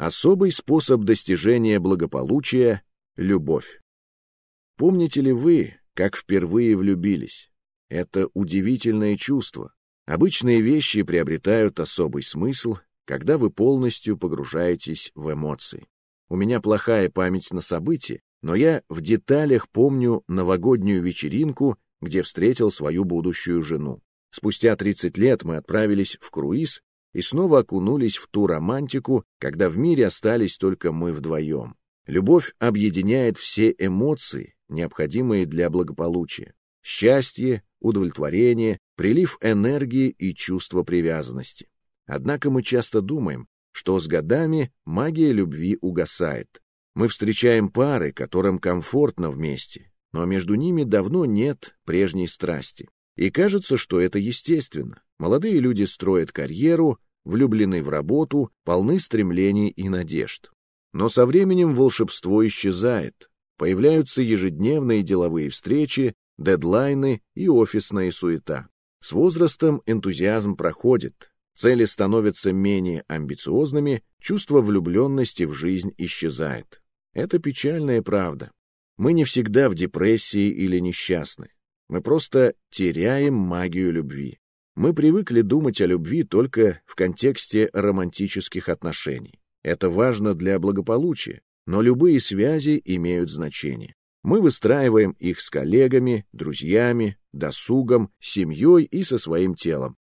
Особый способ достижения благополучия — любовь. Помните ли вы, как впервые влюбились? Это удивительное чувство. Обычные вещи приобретают особый смысл, когда вы полностью погружаетесь в эмоции. У меня плохая память на события, но я в деталях помню новогоднюю вечеринку, где встретил свою будущую жену. Спустя 30 лет мы отправились в круиз и снова окунулись в ту романтику, когда в мире остались только мы вдвоем. Любовь объединяет все эмоции, необходимые для благополучия. Счастье, удовлетворение, прилив энергии и чувство привязанности. Однако мы часто думаем, что с годами магия любви угасает. Мы встречаем пары, которым комфортно вместе, но между ними давно нет прежней страсти. И кажется, что это естественно. Молодые люди строят карьеру, влюблены в работу, полны стремлений и надежд. Но со временем волшебство исчезает. Появляются ежедневные деловые встречи, дедлайны и офисная суета. С возрастом энтузиазм проходит, цели становятся менее амбициозными, чувство влюбленности в жизнь исчезает. Это печальная правда. Мы не всегда в депрессии или несчастны. Мы просто теряем магию любви. Мы привыкли думать о любви только в контексте романтических отношений. Это важно для благополучия, но любые связи имеют значение. Мы выстраиваем их с коллегами, друзьями, досугом, семьей и со своим телом.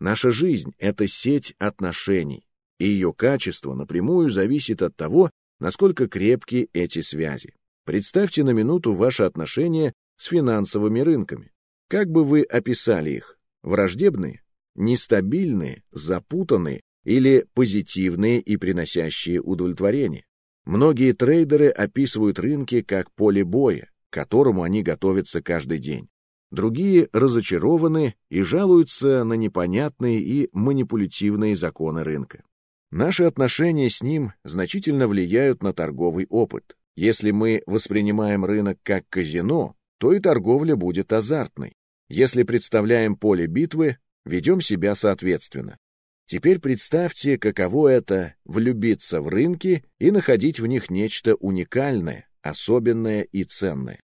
Наша жизнь — это сеть отношений, и ее качество напрямую зависит от того, насколько крепки эти связи. Представьте на минуту ваши отношения с финансовыми рынками. Как бы вы описали их? Враждебные, нестабильные, запутанные или позитивные и приносящие удовлетворение? Многие трейдеры описывают рынки как поле боя, к которому они готовятся каждый день. Другие разочарованы и жалуются на непонятные и манипулятивные законы рынка. Наши отношения с ним значительно влияют на торговый опыт. Если мы воспринимаем рынок как казино, то и торговля будет азартной. Если представляем поле битвы, ведем себя соответственно. Теперь представьте, каково это — влюбиться в рынки и находить в них нечто уникальное, особенное и ценное.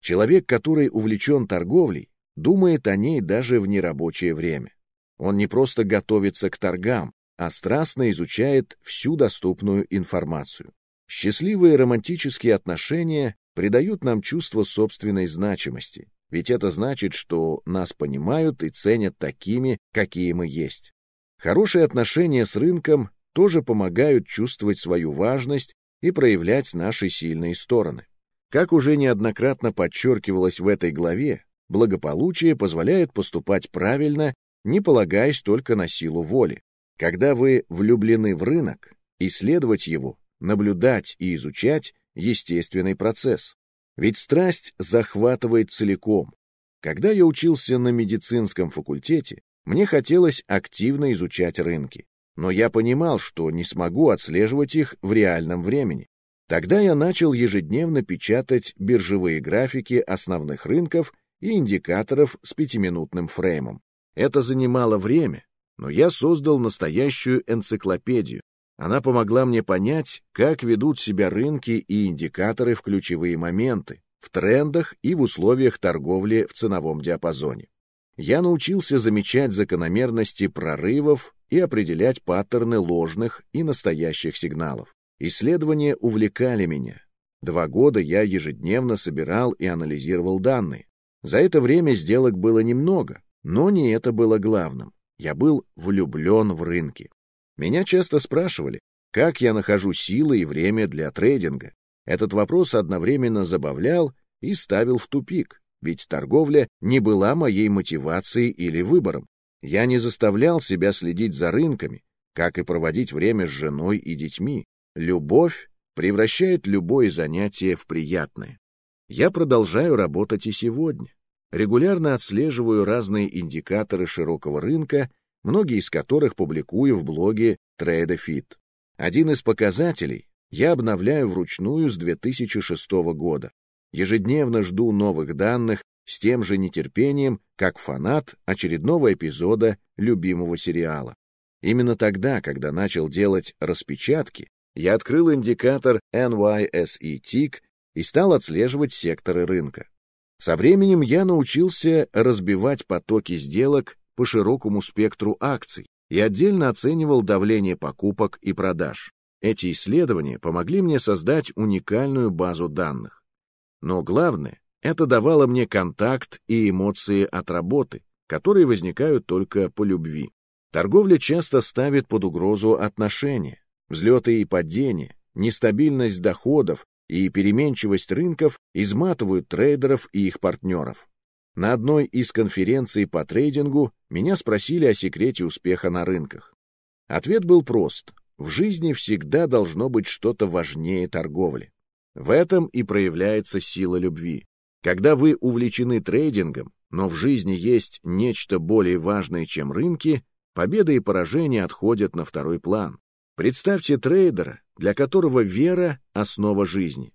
Человек, который увлечен торговлей, думает о ней даже в нерабочее время. Он не просто готовится к торгам, а страстно изучает всю доступную информацию. Счастливые романтические отношения придают нам чувство собственной значимости, ведь это значит, что нас понимают и ценят такими, какие мы есть. Хорошие отношения с рынком тоже помогают чувствовать свою важность и проявлять наши сильные стороны. Как уже неоднократно подчеркивалось в этой главе, благополучие позволяет поступать правильно, не полагаясь только на силу воли. Когда вы влюблены в рынок, исследовать его, наблюдать и изучать естественный процесс. Ведь страсть захватывает целиком. Когда я учился на медицинском факультете, мне хотелось активно изучать рынки. Но я понимал, что не смогу отслеживать их в реальном времени. Тогда я начал ежедневно печатать биржевые графики основных рынков и индикаторов с пятиминутным фреймом. Это занимало время, но я создал настоящую энциклопедию, она помогла мне понять, как ведут себя рынки и индикаторы в ключевые моменты, в трендах и в условиях торговли в ценовом диапазоне. Я научился замечать закономерности прорывов и определять паттерны ложных и настоящих сигналов. Исследования увлекали меня. Два года я ежедневно собирал и анализировал данные. За это время сделок было немного, но не это было главным. Я был влюблен в рынки. Меня часто спрашивали, как я нахожу силы и время для трейдинга. Этот вопрос одновременно забавлял и ставил в тупик, ведь торговля не была моей мотивацией или выбором. Я не заставлял себя следить за рынками, как и проводить время с женой и детьми. Любовь превращает любое занятие в приятное. Я продолжаю работать и сегодня. Регулярно отслеживаю разные индикаторы широкого рынка многие из которых публикую в блоге TradeFit. Один из показателей я обновляю вручную с 2006 года. Ежедневно жду новых данных с тем же нетерпением, как фанат очередного эпизода любимого сериала. Именно тогда, когда начал делать распечатки, я открыл индикатор NYSE-TIC и стал отслеживать секторы рынка. Со временем я научился разбивать потоки сделок по широкому спектру акций и отдельно оценивал давление покупок и продаж. Эти исследования помогли мне создать уникальную базу данных. Но главное, это давало мне контакт и эмоции от работы, которые возникают только по любви. Торговля часто ставит под угрозу отношения, взлеты и падения, нестабильность доходов и переменчивость рынков изматывают трейдеров и их партнеров. На одной из конференций по трейдингу меня спросили о секрете успеха на рынках. Ответ был прост. В жизни всегда должно быть что-то важнее торговли. В этом и проявляется сила любви. Когда вы увлечены трейдингом, но в жизни есть нечто более важное, чем рынки, победа и поражение отходят на второй план. Представьте трейдера, для которого вера — основа жизни.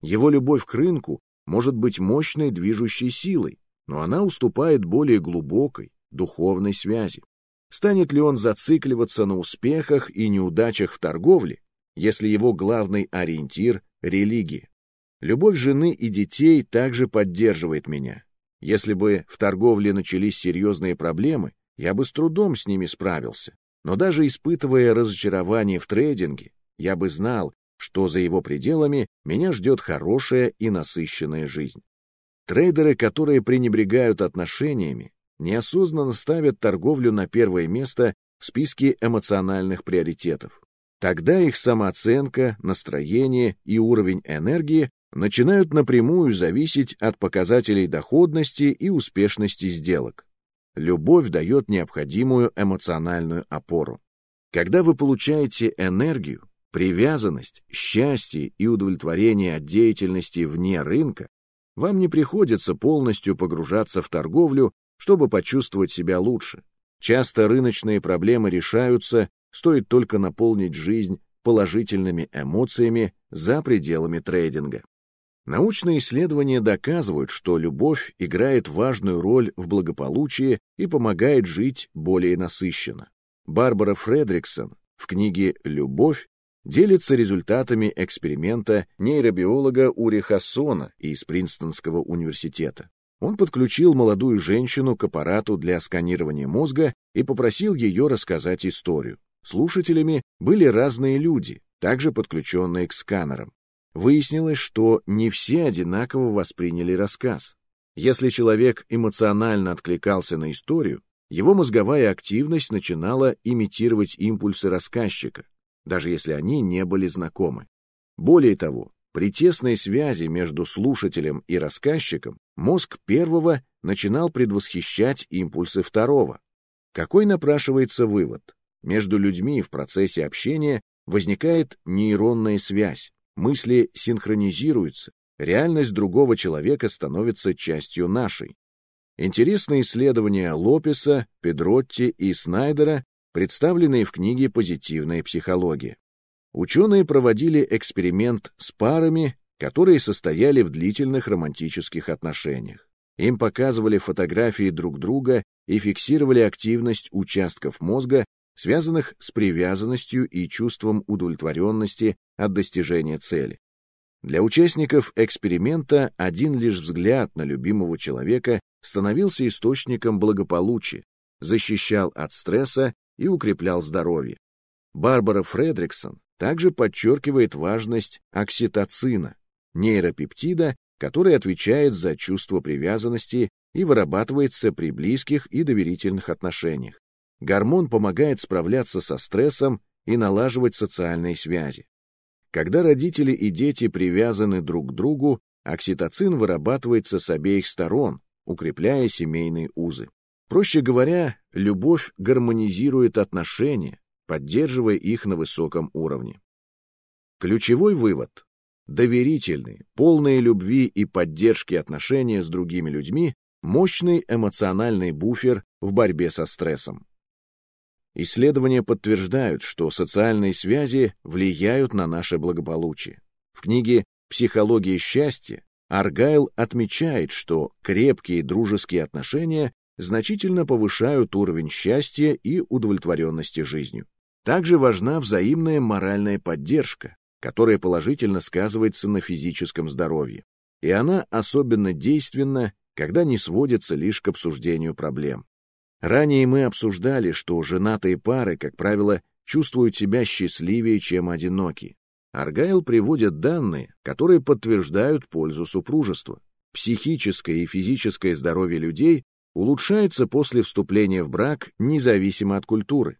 Его любовь к рынку может быть мощной движущей силой, но она уступает более глубокой, духовной связи. Станет ли он зацикливаться на успехах и неудачах в торговле, если его главный ориентир — религия? Любовь жены и детей также поддерживает меня. Если бы в торговле начались серьезные проблемы, я бы с трудом с ними справился. Но даже испытывая разочарование в трейдинге, я бы знал, что за его пределами меня ждет хорошая и насыщенная жизнь. Трейдеры, которые пренебрегают отношениями, неосознанно ставят торговлю на первое место в списке эмоциональных приоритетов. Тогда их самооценка, настроение и уровень энергии начинают напрямую зависеть от показателей доходности и успешности сделок. Любовь дает необходимую эмоциональную опору. Когда вы получаете энергию, привязанность, счастье и удовлетворение от деятельности вне рынка, вам не приходится полностью погружаться в торговлю, чтобы почувствовать себя лучше. Часто рыночные проблемы решаются, стоит только наполнить жизнь положительными эмоциями за пределами трейдинга. Научные исследования доказывают, что любовь играет важную роль в благополучии и помогает жить более насыщенно. Барбара Фредриксон в книге «Любовь» делится результатами эксперимента нейробиолога Ури Хассона из Принстонского университета. Он подключил молодую женщину к аппарату для сканирования мозга и попросил ее рассказать историю. Слушателями были разные люди, также подключенные к сканерам. Выяснилось, что не все одинаково восприняли рассказ. Если человек эмоционально откликался на историю, его мозговая активность начинала имитировать импульсы рассказчика, даже если они не были знакомы. Более того, при тесной связи между слушателем и рассказчиком мозг первого начинал предвосхищать импульсы второго. Какой напрашивается вывод? Между людьми в процессе общения возникает нейронная связь, мысли синхронизируются, реальность другого человека становится частью нашей. Интересные исследования Лопеса, Педротти и Снайдера, представленные в книге «Позитивная психология». Ученые проводили эксперимент с парами, которые состояли в длительных романтических отношениях. Им показывали фотографии друг друга и фиксировали активность участков мозга, связанных с привязанностью и чувством удовлетворенности от достижения цели. Для участников эксперимента один лишь взгляд на любимого человека становился источником благополучия, защищал от стресса и укреплял здоровье. Барбара Фредриксон также подчеркивает важность окситоцина, нейропептида, который отвечает за чувство привязанности и вырабатывается при близких и доверительных отношениях. Гормон помогает справляться со стрессом и налаживать социальные связи. Когда родители и дети привязаны друг к другу, окситоцин вырабатывается с обеих сторон, укрепляя семейные узы. Проще говоря, любовь гармонизирует отношения, поддерживая их на высоком уровне. Ключевой вывод – доверительные, полные любви и поддержки отношения с другими людьми – мощный эмоциональный буфер в борьбе со стрессом. Исследования подтверждают, что социальные связи влияют на наше благополучие. В книге «Психология счастья» Аргайл отмечает, что крепкие дружеские отношения значительно повышают уровень счастья и удовлетворенности жизнью. Также важна взаимная моральная поддержка, которая положительно сказывается на физическом здоровье. И она особенно действенна, когда не сводится лишь к обсуждению проблем. Ранее мы обсуждали, что женатые пары, как правило, чувствуют себя счастливее, чем одинокие. Аргайл приводит данные, которые подтверждают пользу супружества. Психическое и физическое здоровье людей улучшается после вступления в брак независимо от культуры.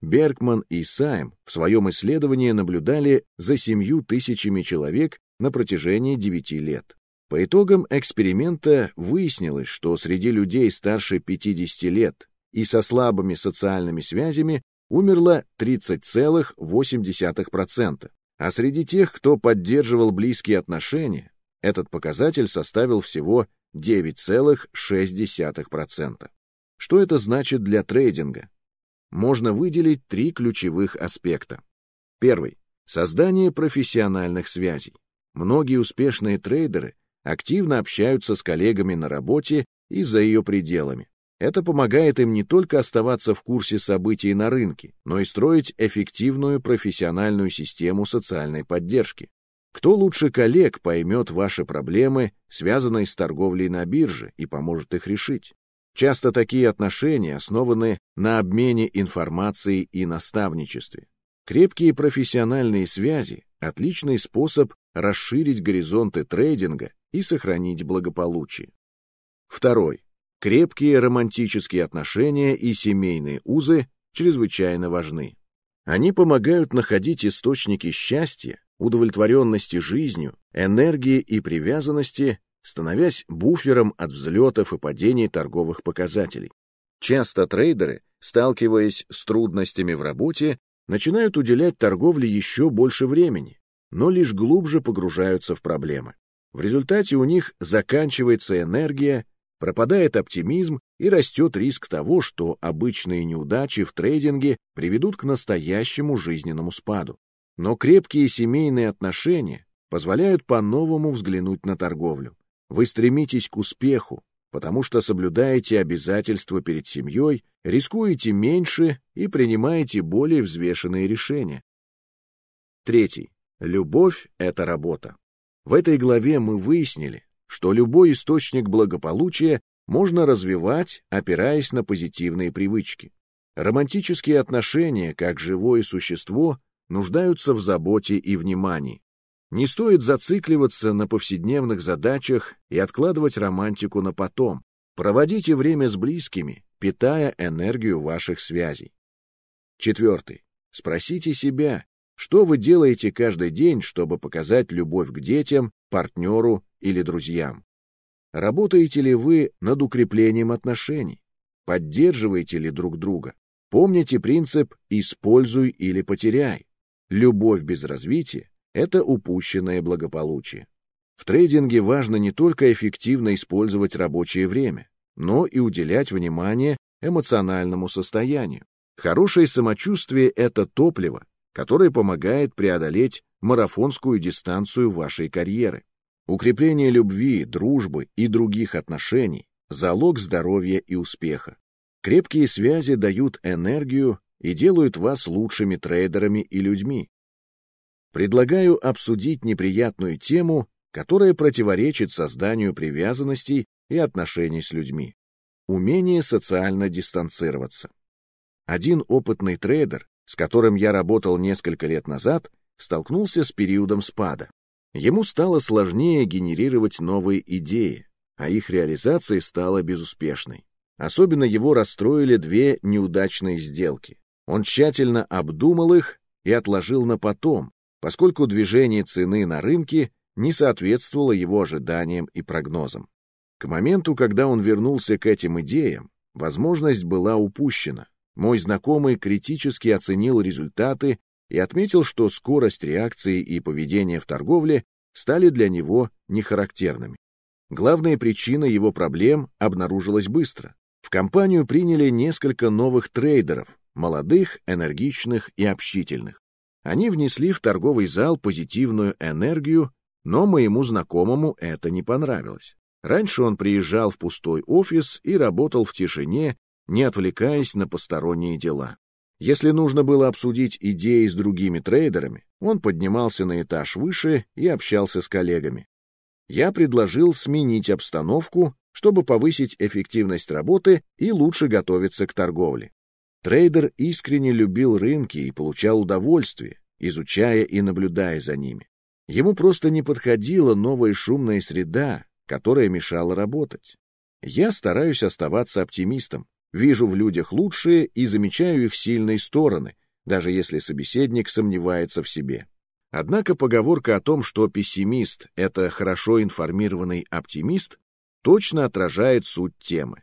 Бергман и Сайм в своем исследовании наблюдали за семью тысячами человек на протяжении 9 лет. По итогам эксперимента выяснилось, что среди людей старше 50 лет и со слабыми социальными связями умерло 30,8%, а среди тех, кто поддерживал близкие отношения, этот показатель составил всего 9,6%. Что это значит для трейдинга? Можно выделить три ключевых аспекта. Первый — создание профессиональных связей. Многие успешные трейдеры активно общаются с коллегами на работе и за ее пределами. Это помогает им не только оставаться в курсе событий на рынке, но и строить эффективную профессиональную систему социальной поддержки. Кто лучше коллег поймет ваши проблемы, связанные с торговлей на бирже, и поможет их решить? Часто такие отношения основаны на обмене информацией и наставничестве. Крепкие профессиональные связи – отличный способ расширить горизонты трейдинга и сохранить благополучие. Второй. Крепкие романтические отношения и семейные узы чрезвычайно важны. Они помогают находить источники счастья, удовлетворенности жизнью, энергии и привязанности, становясь буфером от взлетов и падений торговых показателей. Часто трейдеры, сталкиваясь с трудностями в работе, начинают уделять торговле еще больше времени, но лишь глубже погружаются в проблемы. В результате у них заканчивается энергия, пропадает оптимизм и растет риск того, что обычные неудачи в трейдинге приведут к настоящему жизненному спаду. Но крепкие семейные отношения позволяют по-новому взглянуть на торговлю. Вы стремитесь к успеху, потому что соблюдаете обязательства перед семьей, рискуете меньше и принимаете более взвешенные решения. Третий. Любовь — это работа. В этой главе мы выяснили, что любой источник благополучия можно развивать, опираясь на позитивные привычки. Романтические отношения, как живое существо, нуждаются в заботе и внимании. Не стоит зацикливаться на повседневных задачах и откладывать романтику на потом. Проводите время с близкими, питая энергию ваших связей. Четвертый. Спросите себя, что вы делаете каждый день, чтобы показать любовь к детям, партнеру или друзьям? Работаете ли вы над укреплением отношений? Поддерживаете ли друг друга? Помните принцип «используй или потеряй». Любовь без развития — это упущенное благополучие. В трейдинге важно не только эффективно использовать рабочее время, но и уделять внимание эмоциональному состоянию. Хорошее самочувствие — это топливо, который помогает преодолеть марафонскую дистанцию вашей карьеры. Укрепление любви, дружбы и других отношений – залог здоровья и успеха. Крепкие связи дают энергию и делают вас лучшими трейдерами и людьми. Предлагаю обсудить неприятную тему, которая противоречит созданию привязанностей и отношений с людьми. Умение социально дистанцироваться. Один опытный трейдер с которым я работал несколько лет назад, столкнулся с периодом спада. Ему стало сложнее генерировать новые идеи, а их реализация стала безуспешной. Особенно его расстроили две неудачные сделки. Он тщательно обдумал их и отложил на потом, поскольку движение цены на рынке не соответствовало его ожиданиям и прогнозам. К моменту, когда он вернулся к этим идеям, возможность была упущена. Мой знакомый критически оценил результаты и отметил, что скорость реакции и поведение в торговле стали для него нехарактерными. Главная причина его проблем обнаружилась быстро. В компанию приняли несколько новых трейдеров, молодых, энергичных и общительных. Они внесли в торговый зал позитивную энергию, но моему знакомому это не понравилось. Раньше он приезжал в пустой офис и работал в тишине не отвлекаясь на посторонние дела. Если нужно было обсудить идеи с другими трейдерами, он поднимался на этаж выше и общался с коллегами. Я предложил сменить обстановку, чтобы повысить эффективность работы и лучше готовиться к торговле. Трейдер искренне любил рынки и получал удовольствие, изучая и наблюдая за ними. Ему просто не подходила новая шумная среда, которая мешала работать. Я стараюсь оставаться оптимистом, вижу в людях лучшие и замечаю их сильные стороны, даже если собеседник сомневается в себе. Однако поговорка о том, что пессимист — это хорошо информированный оптимист, точно отражает суть темы.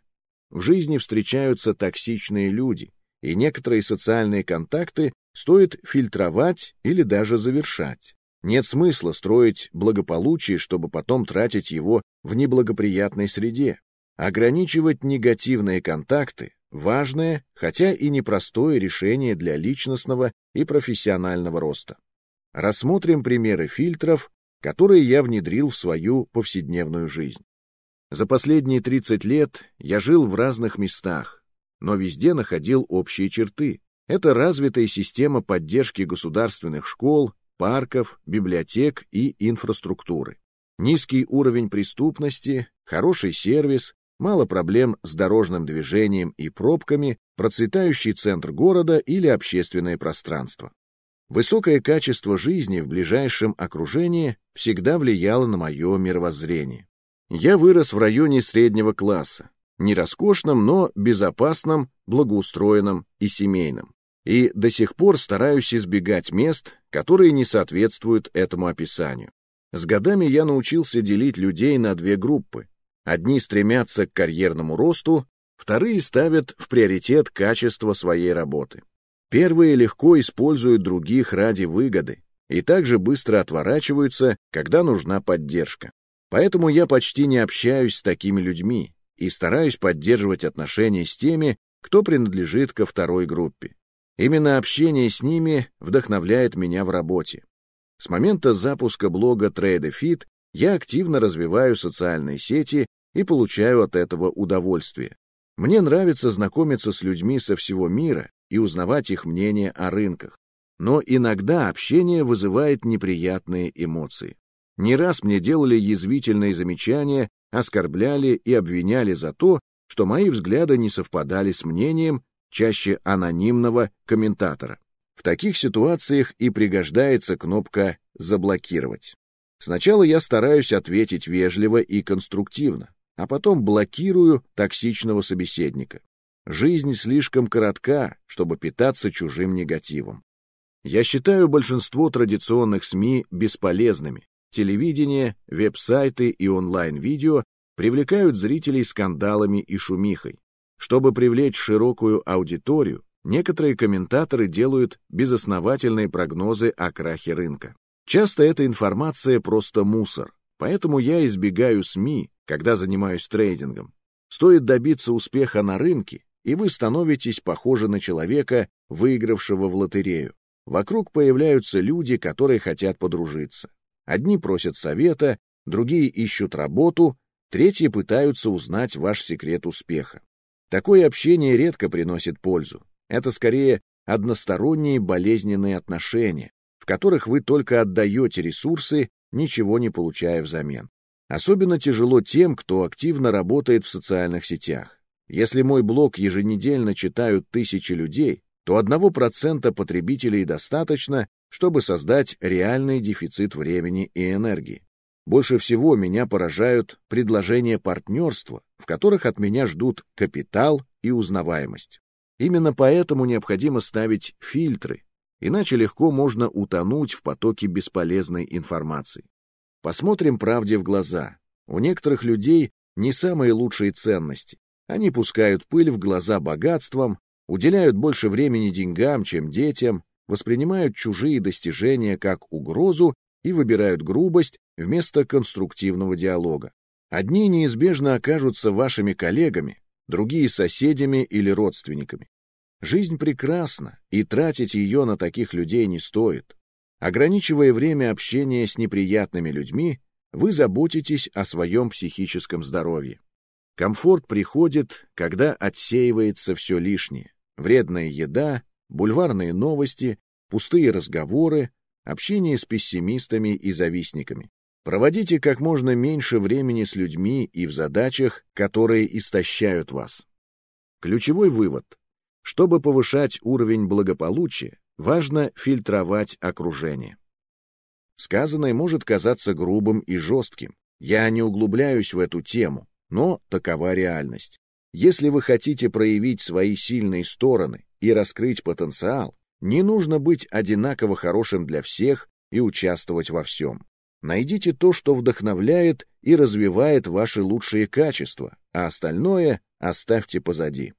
В жизни встречаются токсичные люди, и некоторые социальные контакты стоит фильтровать или даже завершать. Нет смысла строить благополучие, чтобы потом тратить его в неблагоприятной среде. Ограничивать негативные контакты – важное, хотя и непростое решение для личностного и профессионального роста. Рассмотрим примеры фильтров, которые я внедрил в свою повседневную жизнь. За последние 30 лет я жил в разных местах, но везде находил общие черты. Это развитая система поддержки государственных школ, парков, библиотек и инфраструктуры. Низкий уровень преступности, хороший сервис, мало проблем с дорожным движением и пробками, процветающий центр города или общественное пространство. Высокое качество жизни в ближайшем окружении всегда влияло на мое мировоззрение. Я вырос в районе среднего класса, не роскошном, но безопасном, благоустроенном и семейном. И до сих пор стараюсь избегать мест, которые не соответствуют этому описанию. С годами я научился делить людей на две группы. Одни стремятся к карьерному росту, вторые ставят в приоритет качество своей работы. Первые легко используют других ради выгоды и также быстро отворачиваются, когда нужна поддержка. Поэтому я почти не общаюсь с такими людьми, и стараюсь поддерживать отношения с теми, кто принадлежит ко второй группе. Именно общение с ними вдохновляет меня в работе. С момента запуска блога TradeFit я активно развиваю социальные сети и получаю от этого удовольствие. Мне нравится знакомиться с людьми со всего мира и узнавать их мнение о рынках. Но иногда общение вызывает неприятные эмоции. Не раз мне делали язвительные замечания оскорбляли и обвиняли за то, что мои взгляды не совпадали с мнением чаще анонимного комментатора. В таких ситуациях и пригождается кнопка «Заблокировать». Сначала я стараюсь ответить вежливо и конструктивно, а потом блокирую токсичного собеседника. Жизнь слишком коротка, чтобы питаться чужим негативом. Я считаю большинство традиционных СМИ бесполезными, Телевидение, веб-сайты и онлайн-видео привлекают зрителей скандалами и шумихой. Чтобы привлечь широкую аудиторию, некоторые комментаторы делают безосновательные прогнозы о крахе рынка. Часто эта информация просто мусор, поэтому я избегаю СМИ, когда занимаюсь трейдингом. Стоит добиться успеха на рынке, и вы становитесь похожи на человека, выигравшего в лотерею. Вокруг появляются люди, которые хотят подружиться. Одни просят совета, другие ищут работу, третьи пытаются узнать ваш секрет успеха. Такое общение редко приносит пользу. Это скорее односторонние болезненные отношения, в которых вы только отдаете ресурсы, ничего не получая взамен. Особенно тяжело тем, кто активно работает в социальных сетях. Если мой блог еженедельно читают тысячи людей, то одного процента потребителей достаточно, чтобы создать реальный дефицит времени и энергии. Больше всего меня поражают предложения партнерства, в которых от меня ждут капитал и узнаваемость. Именно поэтому необходимо ставить фильтры, иначе легко можно утонуть в потоке бесполезной информации. Посмотрим правде в глаза. У некоторых людей не самые лучшие ценности. Они пускают пыль в глаза богатством, уделяют больше времени деньгам, чем детям, воспринимают чужие достижения как угрозу и выбирают грубость вместо конструктивного диалога. Одни неизбежно окажутся вашими коллегами, другие — соседями или родственниками. Жизнь прекрасна, и тратить ее на таких людей не стоит. Ограничивая время общения с неприятными людьми, вы заботитесь о своем психическом здоровье. Комфорт приходит, когда отсеивается все лишнее. Вредная еда, бульварные новости, пустые разговоры, общение с пессимистами и завистниками. Проводите как можно меньше времени с людьми и в задачах, которые истощают вас. Ключевой вывод. Чтобы повышать уровень благополучия, важно фильтровать окружение. Сказанное может казаться грубым и жестким. Я не углубляюсь в эту тему, но такова реальность. Если вы хотите проявить свои сильные стороны и раскрыть потенциал, не нужно быть одинаково хорошим для всех и участвовать во всем. Найдите то, что вдохновляет и развивает ваши лучшие качества, а остальное оставьте позади.